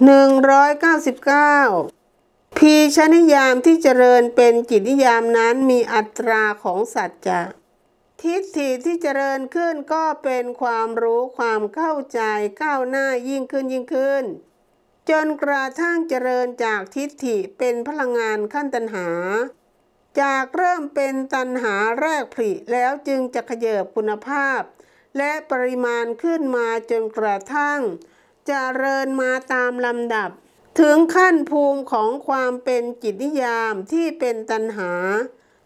199พีชนิยามที่เจริญเป็นจิตนิยามนั้นมีอัตราของสัจจะทิฏฐิที่เจริญขึ้นก็เป็นความรู้ความเข้าใจก้าวหน้ายิ่งขึ้นยิ่งขึ้น จนกระทั่งเจริญจากทิฏฐิเป็นพลังงานขั้นตัณหา จากเริ่มเป็นตัณหาแรกผลิแล้วจึงจะขยบคุณภาพ และปริมาณขึ้นมาจนกระทั่ง จเจริญมาตามลำดับ ถึงขั้นภูมิของความเป็นจิตนิยามที่เป็นตัณหา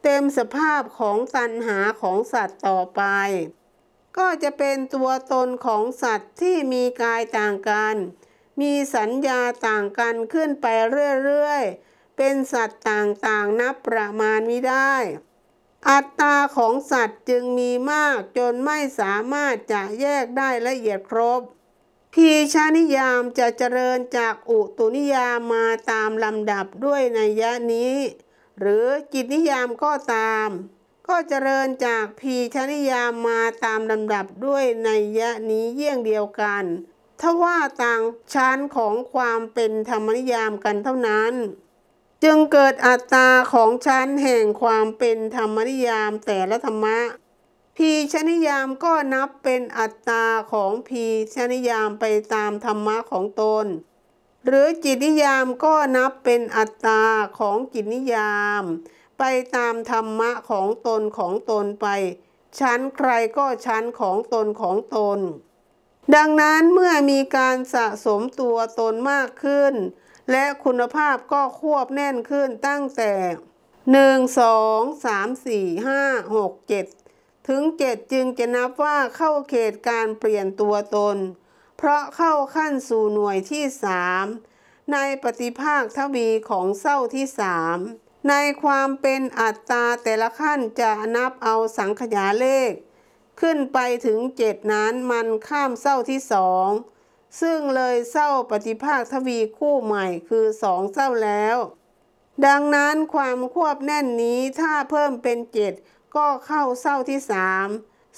เต็มสภาพของตัณหาของสัตว์ต่อไป ก็จะเป็นตัวตนของสัตว์ที่มีกายต่างกัน มีสัญญาต่างกันขึ้นไปเรื่อยๆ เป็นสัตว์ต่างๆนับประมาณไม่ได้อัตราของสัตว์จึงมีมากจนไม่สามารถจะแยกได้ละเอียดครบ พีชานิยามจะเจริญจากอุตุนิยามมาตามลำดับด้วยนัยยะนี้ หรือจิตนิยามก็ตาม ก็เจริญจากพีชานิยามมาตามลำดับด้วยนัยยะนี้เยี่ยงเดียวกันทว่าต่างชั้นของความเป็นธรรมนิยามกันเท่านั้น จึงเกิดอัตตราของชั้นแห่งความเป็นธรรมนิยามแต่ละธรรมะ พีชนิยามก็นับเป็นอัตตราของพีชนิยามไปตามธรรมะของตน หรือจิตนิยามก็นับเป็นอัตตราของจิตนิยาม ไปตามธรรมะของตนของตนไป ชั้นใครก็ชั้นของตนของตน ดังนั้นเมื่อมีการสะสมตัวตนมากขึ้น และคุณภาพก็ควบแน่นขึ้นตั้งแต่ 1 2 3 4 5 6 7 ถึง7จึงจะนับว่าเข้าเขตการเปลี่ยนตัวตน เพราะเข้าขั้นสู่หน่วยที่3ในปฏิภาคทวีของเศร้าที่3ในความเป็นอัตตาแต่ละขั้นจะนับเอาสังขยาเลข ขึ้นไปถึงเจ็ดนั้นมันข้ามเศร้าที่สองซึ่งเลยเศร้าปฏิภาคทวีคู่ใหม่คือสองเศร้าแล้ว ดังนั้นความควบแน่นนี้ถ้าเพิ่มเป็นเจ็ด ก็เข้าเศร้าที่สาม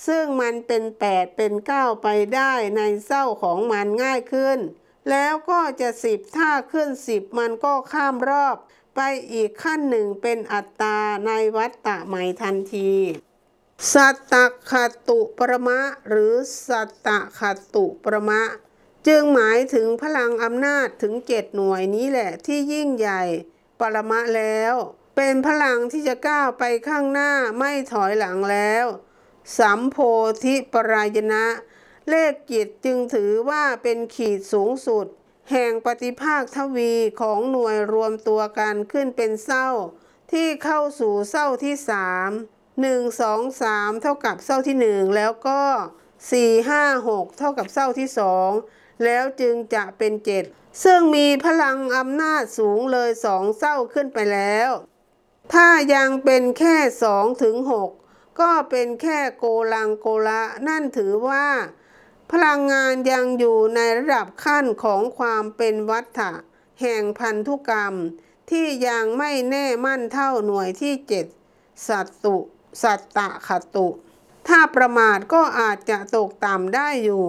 ซึ่งมันเป็นแปดเป็นเก้าไปได้ในเศร้าของมันง่ายขึ้น แล้วก็จะสิบถ้าขึ้นสิบมันก็ข้ามรอบ ไปอีกขั้นหนึ่งเป็นอัตตาในวัตตะใหม่ทันที สัตตคตุประมะ หรือสัตตคตุประมะ จึงหมายถึงพลังอำนาจถึงเจ็ดหน่วยนี้แหละที่ยิ่งใหญ่ ปรมะแล้ว เป็นพลังที่จะก้าวไปข้างหน้าไม่ถอยหลังแล้ว สัมโพธิปรายณะ เลขจิตจึงถือว่าเป็นขีดสูงสุด แห่งปฏิภาคทวีของหน่วยรวมตัวกันขึ้นเป็นเศร้า ที่เข้าสู่เศร้าที่สามหนึ่งสองสามเท่ากับเศร้าที่หนึ่งแล้วก็สี่ห้าหกเท่ากับเศร้าที่สองแล้วจึงจะเป็นเจ็ดซึ่งมีพลังอำนาจสูงเลยสองเศร้าขึ้นไปแล้ว ถ้ายังเป็นแค่สองถึงหกก็เป็นแค่โกลังโกละ นั่นถือว่า พลังงานยังอยู่ในระดับขั้นของความเป็นวัฏฏะแห่งพันธุกรรม ที่ยังไม่แน่มั่นเท่าหน่วยที่เจ็ดสัตตุสัตตะขตุ ถ้าประมาทก็อาจจะตกต่ำได้อยู่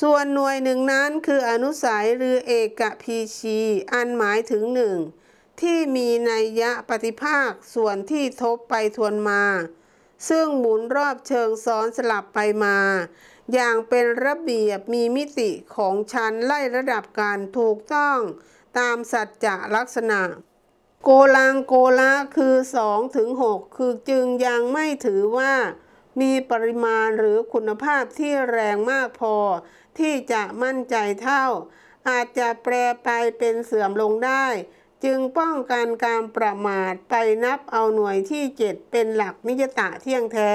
ส่วนหน่วยหนึ่งนั้นคืออนุสัยหรือเอกพีชี อันหมายถึงหนึ่ง ที่มีนัยยะปฏิภาคส่วนที่ทบไปทวนมา ซึ่งหมุนรอบเชิงซ้อนสลับไปมา อย่างเป็นระเบียบมีมิติของชั้นไล่ระดับการถูกต้องตามสัจจะลักษณะ โกลังโกละคือ2ถึง6คือจึงยังไม่ถือว่า มีปริมาณหรือคุณภาพที่แรงมากพอ ที่จะมั่นใจเท่า อาจจะแปรไปเป็นเสื่อมลงได้ จึงป้องกันการประมาทไปนับเอาหน่วยที่ 7 เป็นหลักนิยตะเที่ยงแท้